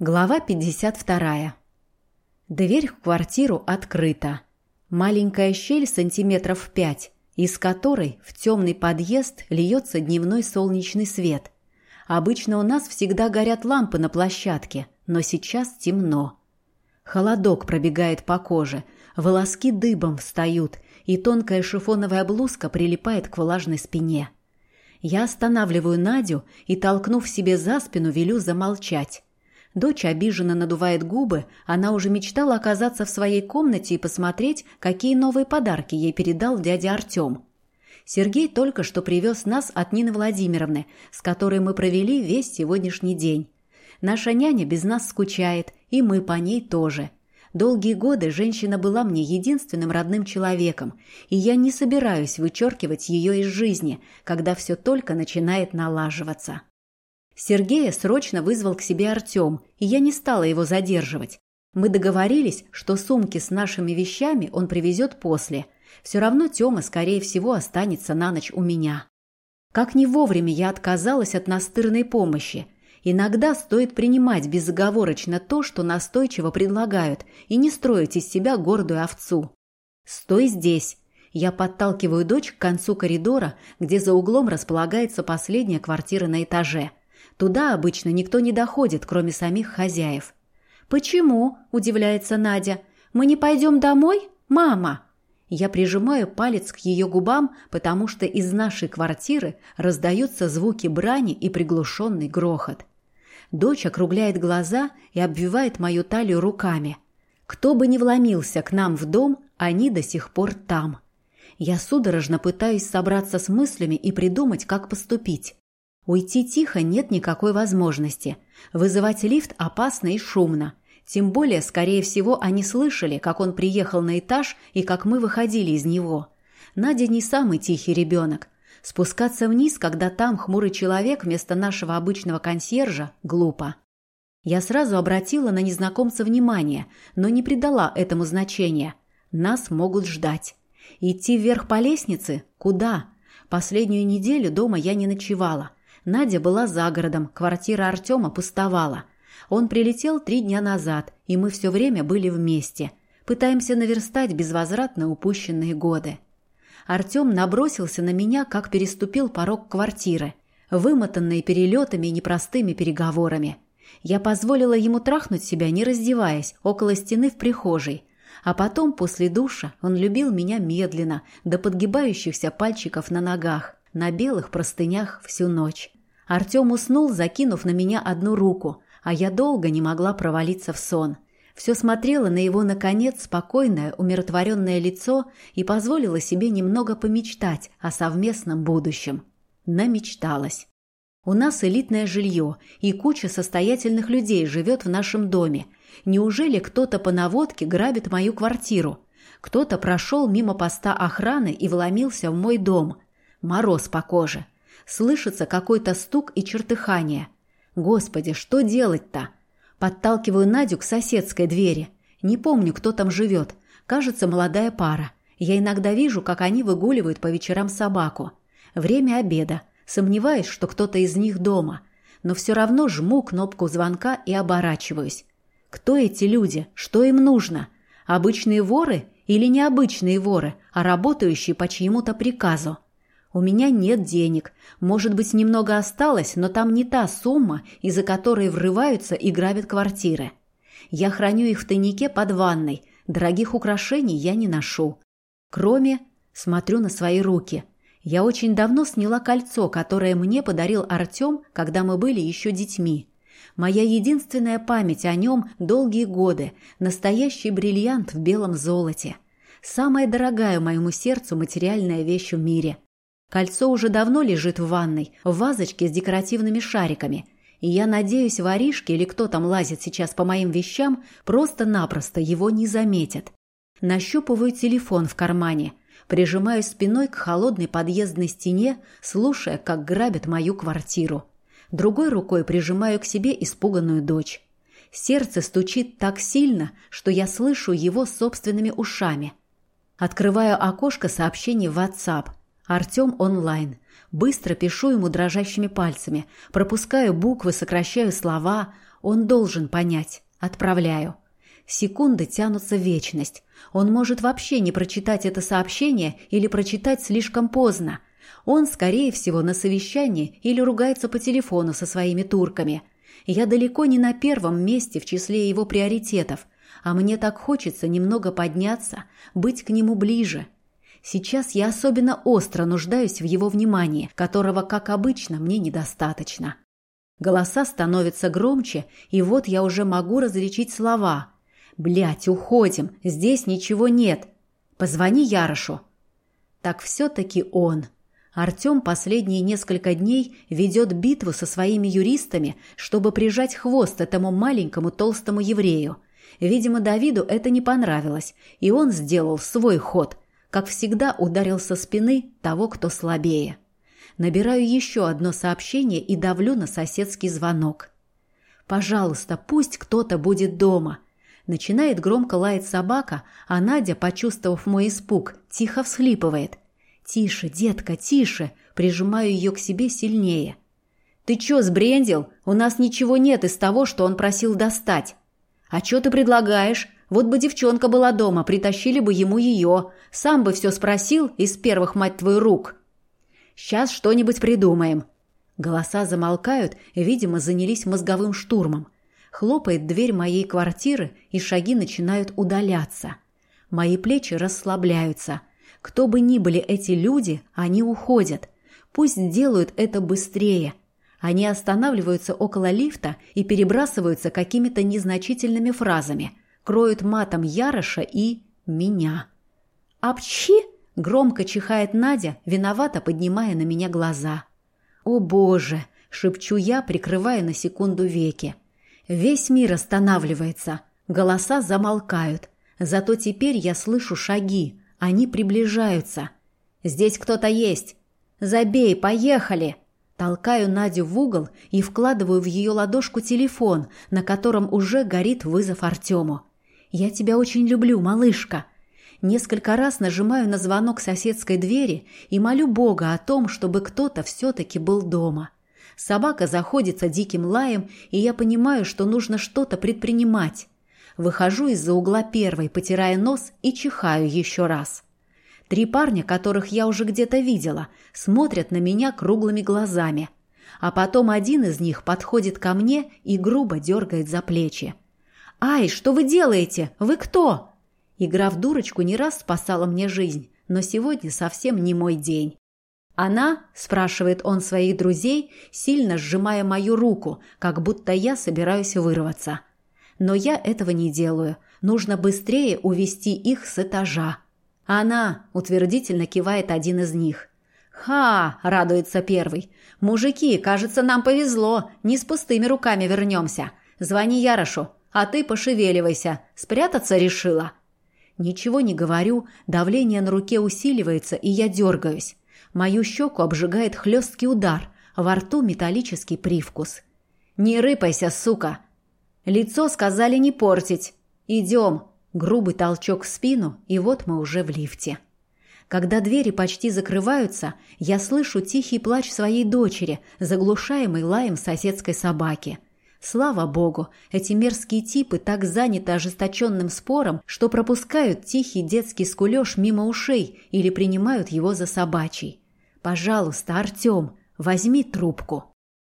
Глава 52. Дверь в квартиру открыта. Маленькая щель сантиметров пять, из которой в темный подъезд льется дневной солнечный свет. Обычно у нас всегда горят лампы на площадке, но сейчас темно. Холодок пробегает по коже, волоски дыбом встают, и тонкая шифоновая блузка прилипает к влажной спине. Я останавливаю Надю и, толкнув себе за спину, велю замолчать. Дочь обиженно надувает губы, она уже мечтала оказаться в своей комнате и посмотреть, какие новые подарки ей передал дядя Артем. Сергей только что привез нас от Нины Владимировны, с которой мы провели весь сегодняшний день. Наша няня без нас скучает, и мы по ней тоже. Долгие годы женщина была мне единственным родным человеком, и я не собираюсь вычеркивать ее из жизни, когда все только начинает налаживаться. Сергея срочно вызвал к себе Артем, и я не стала его задерживать. Мы договорились, что сумки с нашими вещами он привезет после. Все равно Тёма, скорее всего, останется на ночь у меня. Как не вовремя я отказалась от настырной помощи. Иногда стоит принимать безоговорочно то, что настойчиво предлагают, и не строить из себя гордую овцу. «Стой здесь!» Я подталкиваю дочь к концу коридора, где за углом располагается последняя квартира на этаже – Туда обычно никто не доходит, кроме самих хозяев. «Почему?» – удивляется Надя. «Мы не пойдем домой? Мама!» Я прижимаю палец к ее губам, потому что из нашей квартиры раздаются звуки брани и приглушенный грохот. Дочь округляет глаза и обвивает мою талию руками. Кто бы ни вломился к нам в дом, они до сих пор там. Я судорожно пытаюсь собраться с мыслями и придумать, как поступить. Уйти тихо нет никакой возможности. Вызывать лифт опасно и шумно. Тем более, скорее всего, они слышали, как он приехал на этаж и как мы выходили из него. Надя не самый тихий ребенок. Спускаться вниз, когда там хмурый человек вместо нашего обычного консьержа, глупо. Я сразу обратила на незнакомца внимание, но не придала этому значения. Нас могут ждать. Идти вверх по лестнице? Куда? Последнюю неделю дома я не ночевала. Надя была за городом, квартира Артема пустовала. Он прилетел три дня назад, и мы все время были вместе. Пытаемся наверстать безвозвратно упущенные годы. Артем набросился на меня, как переступил порог квартиры, вымотанный перелетами и непростыми переговорами. Я позволила ему трахнуть себя, не раздеваясь, около стены в прихожей. А потом, после душа, он любил меня медленно, до подгибающихся пальчиков на ногах, на белых простынях всю ночь. Артем уснул, закинув на меня одну руку, а я долго не могла провалиться в сон. Все смотрела на его, наконец, спокойное, умиротворенное лицо и позволила себе немного помечтать о совместном будущем. Намечталась. У нас элитное жилье, и куча состоятельных людей живет в нашем доме. Неужели кто-то по наводке грабит мою квартиру? Кто-то прошел мимо поста охраны и вломился в мой дом. Мороз по коже. Слышится какой-то стук и чертыхание. Господи, что делать-то? Подталкиваю Надю к соседской двери. Не помню, кто там живет. Кажется, молодая пара. Я иногда вижу, как они выгуливают по вечерам собаку. Время обеда. Сомневаюсь, что кто-то из них дома. Но все равно жму кнопку звонка и оборачиваюсь. Кто эти люди? Что им нужно? Обычные воры или необычные воры, а работающие по чьему-то приказу? У меня нет денег. Может быть, немного осталось, но там не та сумма, из-за которой врываются и грабят квартиры. Я храню их в тайнике под ванной. Дорогих украшений я не ношу. Кроме... Смотрю на свои руки. Я очень давно сняла кольцо, которое мне подарил Артем, когда мы были еще детьми. Моя единственная память о нем долгие годы. Настоящий бриллиант в белом золоте. Самая дорогая моему сердцу материальная вещь в мире. Кольцо уже давно лежит в ванной, в вазочке с декоративными шариками. И я надеюсь, воришки или кто там лазит сейчас по моим вещам, просто-напросто его не заметят. Нащупываю телефон в кармане, прижимаю спиной к холодной подъездной стене, слушая, как грабят мою квартиру. Другой рукой прижимаю к себе испуганную дочь. Сердце стучит так сильно, что я слышу его собственными ушами. Открываю окошко сообщений в WhatsApp. Артем онлайн. Быстро пишу ему дрожащими пальцами. Пропускаю буквы, сокращаю слова. Он должен понять. Отправляю. Секунды тянутся в вечность. Он может вообще не прочитать это сообщение или прочитать слишком поздно. Он, скорее всего, на совещании или ругается по телефону со своими турками. Я далеко не на первом месте в числе его приоритетов, а мне так хочется немного подняться, быть к нему ближе. Сейчас я особенно остро нуждаюсь в его внимании, которого, как обычно, мне недостаточно. Голоса становятся громче, и вот я уже могу различить слова. «Блядь, уходим, здесь ничего нет. Позвони Ярошу». Так все-таки он. Артем последние несколько дней ведет битву со своими юристами, чтобы прижать хвост этому маленькому толстому еврею. Видимо, Давиду это не понравилось, и он сделал свой ход, как всегда ударил со спины того, кто слабее. Набираю еще одно сообщение и давлю на соседский звонок. «Пожалуйста, пусть кто-то будет дома». Начинает громко лаять собака, а Надя, почувствовав мой испуг, тихо всхлипывает. «Тише, детка, тише!» Прижимаю ее к себе сильнее. «Ты че, сбрендил? У нас ничего нет из того, что он просил достать». «А что ты предлагаешь? Вот бы девчонка была дома, притащили бы ему ее. Сам бы все спросил из первых, мать твою, рук». Сейчас что-нибудь придумаем». Голоса замолкают, видимо, занялись мозговым штурмом. Хлопает дверь моей квартиры, и шаги начинают удаляться. Мои плечи расслабляются. Кто бы ни были эти люди, они уходят. Пусть делают это быстрее. Они останавливаются около лифта и перебрасываются какими-то незначительными фразами. Кроют матом Яроша и меня. «Апчхи!» Громко чихает Надя, виновато поднимая на меня глаза. «О боже!» — шепчу я, прикрывая на секунду веки. Весь мир останавливается, голоса замолкают. Зато теперь я слышу шаги, они приближаются. «Здесь кто-то есть!» «Забей, поехали!» Толкаю Надю в угол и вкладываю в ее ладошку телефон, на котором уже горит вызов Артему. «Я тебя очень люблю, малышка!» Несколько раз нажимаю на звонок соседской двери и молю Бога о том, чтобы кто-то все-таки был дома. Собака заходится диким лаем, и я понимаю, что нужно что-то предпринимать. Выхожу из-за угла первой, потирая нос и чихаю еще раз. Три парня, которых я уже где-то видела, смотрят на меня круглыми глазами. А потом один из них подходит ко мне и грубо дергает за плечи. «Ай, что вы делаете? Вы кто?» Игра в дурочку не раз спасала мне жизнь, но сегодня совсем не мой день. «Она?» – спрашивает он своих друзей, сильно сжимая мою руку, как будто я собираюсь вырваться. Но я этого не делаю. Нужно быстрее увести их с этажа. «Она!» – утвердительно кивает один из них. «Ха!» – радуется первый. «Мужики, кажется, нам повезло. Не с пустыми руками вернемся. Звони Ярошу, а ты пошевеливайся. Спрятаться решила?» Ничего не говорю, давление на руке усиливается, и я дергаюсь. Мою щеку обжигает хлесткий удар, во рту металлический привкус. «Не рыпайся, сука!» Лицо сказали не портить. «Идем!» Грубый толчок в спину, и вот мы уже в лифте. Когда двери почти закрываются, я слышу тихий плач своей дочери, заглушаемый лаем соседской собаки – Слава богу, эти мерзкие типы так заняты ожесточенным спором, что пропускают тихий детский скулеж мимо ушей или принимают его за собачий. Пожалуйста, Артем, возьми трубку.